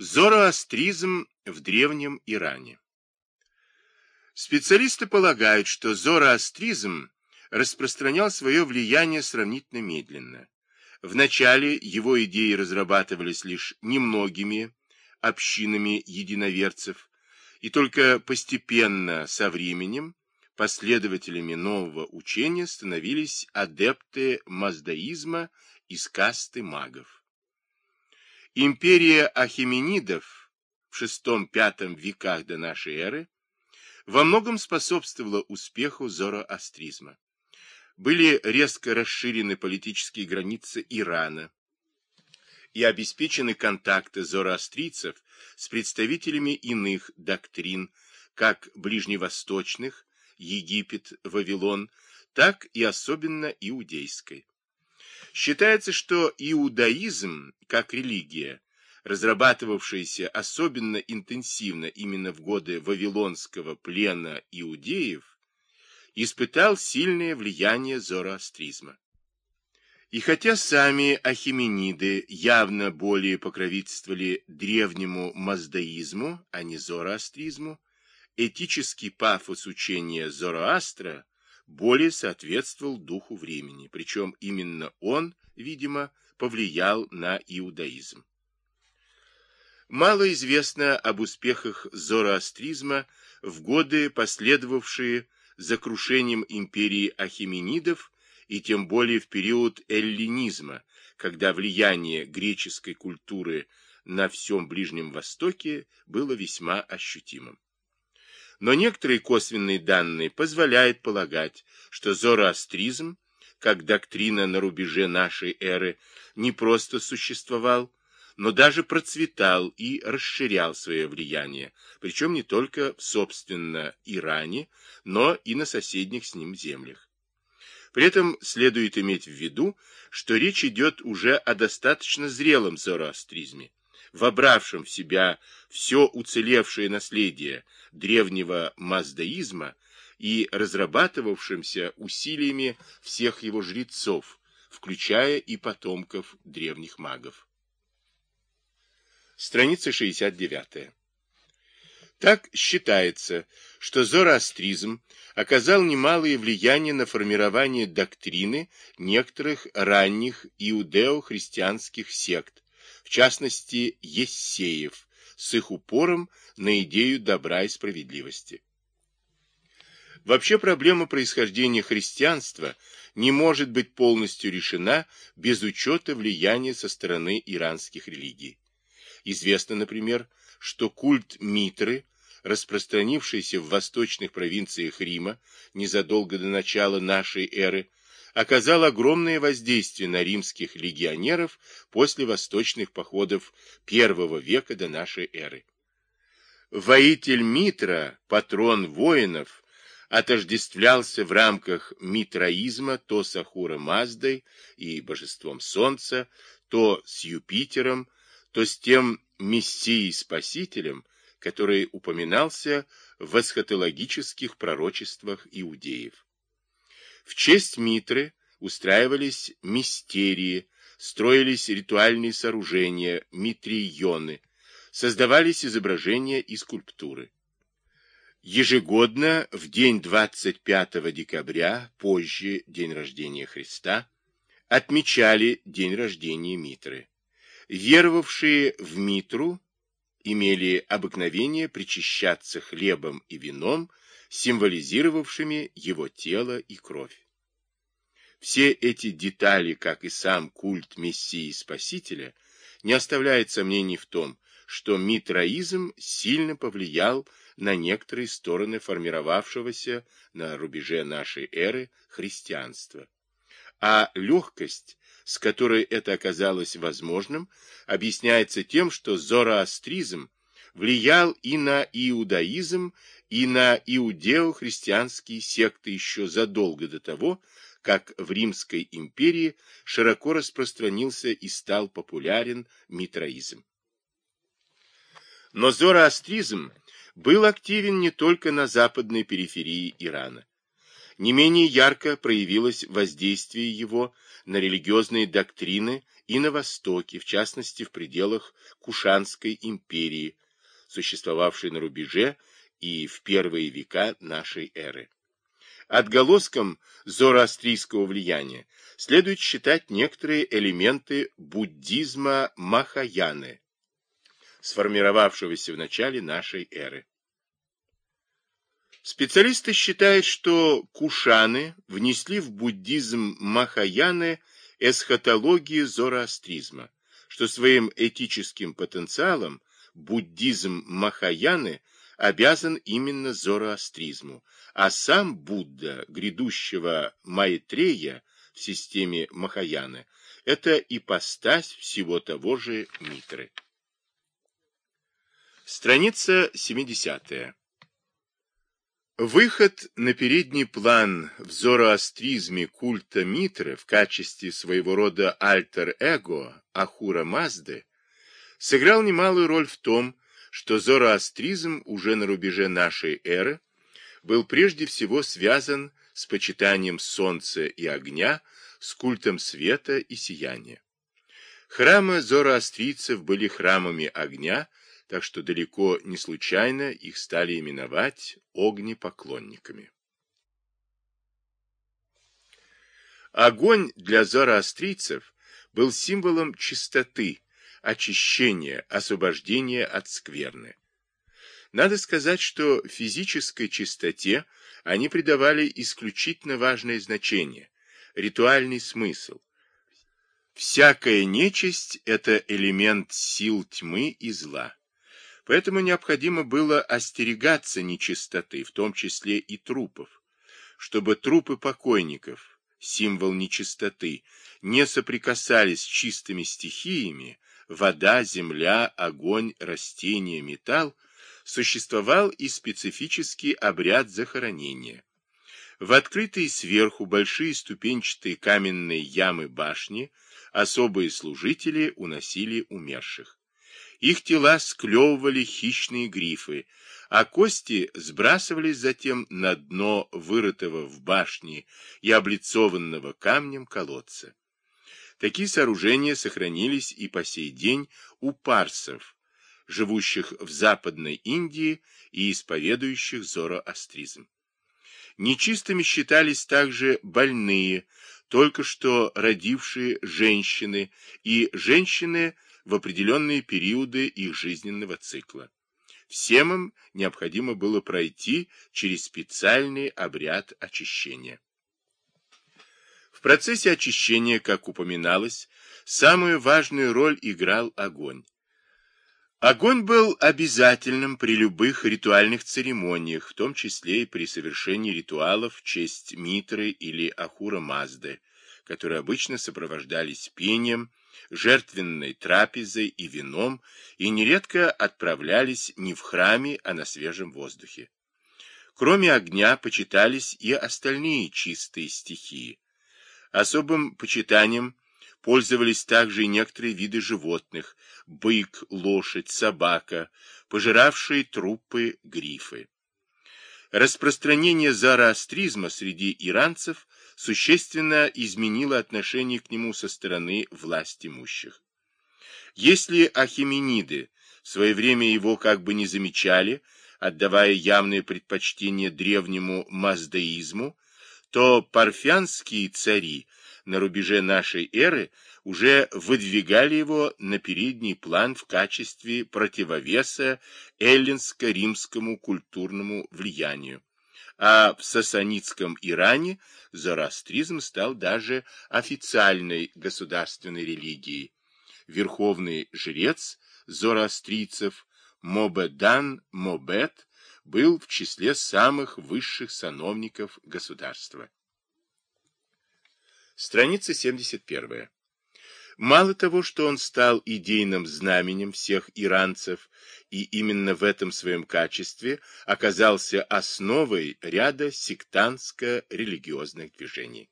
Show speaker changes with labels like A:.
A: Зороастризм в Древнем Иране Специалисты полагают, что зороастризм распространял свое влияние сравнительно медленно. Вначале его идеи разрабатывались лишь немногими общинами единоверцев, и только постепенно со временем последователями нового учения становились адепты маздаизма из касты магов. Империя Ахименидов в VI-V веках до нашей эры во многом способствовала успеху зороастризма были резко расширены политические границы Ирана и обеспечены контакты зороастрийцев с представителями иных доктрин, как ближневосточных, Египет, Вавилон, так и особенно иудейской. Считается, что иудаизм, как религия, разрабатывавшаяся особенно интенсивно именно в годы вавилонского плена иудеев, испытал сильное влияние зороастризма. И хотя сами ахимениды явно более покровительствовали древнему маздаизму, а не зороастризму, этический пафос учения Зороастра более соответствовал духу времени, причем именно он, видимо, повлиял на иудаизм. Мало известно об успехах зороастризма в годы, последовавшие за крушением империи Ахименидов и тем более в период эллинизма, когда влияние греческой культуры на всем Ближнем Востоке было весьма ощутимым. Но некоторые косвенные данные позволяют полагать, что зороастризм, как доктрина на рубеже нашей эры, не просто существовал, но даже процветал и расширял свое влияние, причем не только в, собственно, Иране, но и на соседних с ним землях. При этом следует иметь в виду, что речь идет уже о достаточно зрелом зороастризме, вобравшем в себя все уцелевшее наследие древнего маздаизма и разрабатывавшимся усилиями всех его жрецов, включая и потомков древних магов. Страница 69. Так считается, что зороастризм оказал немалое влияние на формирование доктрины некоторых ранних иудео-христианских сект, в частности ессеев, с их упором на идею добра и справедливости. Вообще проблема происхождения христианства не может быть полностью решена без учета влияния со стороны иранских религий. Известно, например, что культ Митры, распространившийся в восточных провинциях Рима незадолго до начала нашей эры, оказал огромное воздействие на римских легионеров после восточных походов первого века до нашей эры. Воитель Митра, патрон воинов, отождествлялся в рамках митраизма то с Ахура Маздой и божеством солнца, то с Юпитером, то с тем Мессией-спасителем, который упоминался в эсхатологических пророчествах иудеев. В честь Митры устраивались мистерии, строились ритуальные сооружения, митрийоны, создавались изображения и скульптуры. Ежегодно в день 25 декабря, позже день рождения Христа, отмечали день рождения Митры веровавшие в Митру имели обыкновение причащаться хлебом и вином, символизировавшими его тело и кровь. Все эти детали, как и сам культ Мессии Спасителя, не оставляют сомнений в том, что митраизм сильно повлиял на некоторые стороны формировавшегося на рубеже нашей эры христианства. А легкость с которой это оказалось возможным, объясняется тем, что зороастризм влиял и на иудаизм, и на иудео-христианские секты еще задолго до того, как в Римской империи широко распространился и стал популярен митраизм. Но зороастризм был активен не только на западной периферии Ирана. Не менее ярко проявилось воздействие его на религиозные доктрины и на Востоке, в частности в пределах Кушанской империи, существовавшей на рубеже и в первые века нашей эры. Отголоском зороастрийского влияния следует считать некоторые элементы буддизма Махаяны, сформировавшегося в начале нашей эры. Специалисты считают, что кушаны внесли в буддизм Махаяны эсхатологию зороастризма, что своим этическим потенциалом буддизм Махаяны обязан именно зороастризму, а сам Будда, грядущего Майтрея в системе Махаяны, это ипостась всего того же Митры. Страница 70. Выход на передний план в зороастризме культа Митры в качестве своего рода альтер-эго Ахура Мазды сыграл немалую роль в том, что зороастризм уже на рубеже нашей эры был прежде всего связан с почитанием солнца и огня, с культом света и сияния. Храмы зороастрийцев были храмами огня, так что далеко не случайно их стали именовать огнепоклонниками. Огонь для зороастрийцев был символом чистоты, очищения, освобождения от скверны. Надо сказать, что физической чистоте они придавали исключительно важное значение, ритуальный смысл. Всякая нечисть – это элемент сил тьмы и зла. Поэтому необходимо было остерегаться нечистоты, в том числе и трупов, чтобы трупы покойников, символ нечистоты, не соприкасались с чистыми стихиями, вода, земля, огонь, растения, металл, существовал и специфический обряд захоронения. В открытые сверху большие ступенчатые каменные ямы башни особые служители уносили умерших. Их тела склевывали хищные грифы, а кости сбрасывались затем на дно вырытого в башне и облицованного камнем колодца. Такие сооружения сохранились и по сей день у парсов, живущих в Западной Индии и исповедующих зороастризм. Нечистыми считались также больные, только что родившие женщины и женщины, в определенные периоды их жизненного цикла. Всем им необходимо было пройти через специальный обряд очищения. В процессе очищения, как упоминалось, самую важную роль играл огонь. Огонь был обязательным при любых ритуальных церемониях, в том числе и при совершении ритуалов в честь Митры или Ахура Мазды, которые обычно сопровождались пением, жертвенной трапезой и вином и нередко отправлялись не в храме, а на свежем воздухе. Кроме огня почитались и остальные чистые стихии. Особым почитанием пользовались также и некоторые виды животных – бык, лошадь, собака, пожиравшие трупы грифы. Распространение зороастризма среди иранцев существенно изменило отношение к нему со стороны власть имущих. Если ахимениды в свое время его как бы не замечали, отдавая явное предпочтение древнему маздаизму, то парфянские цари на рубеже нашей эры уже выдвигали его на передний план в качестве противовеса эллинско-римскому культурному влиянию а в сасанитском Иране зороастризм стал даже официальной государственной религией. Верховный жрец зороастрийцев Мобедан Мобет был в числе самых высших сановников государства. Страница 71. Мало того, что он стал идейным знаменем всех иранцев и именно в этом своем качестве оказался основой ряда сектантско-религиозных движений.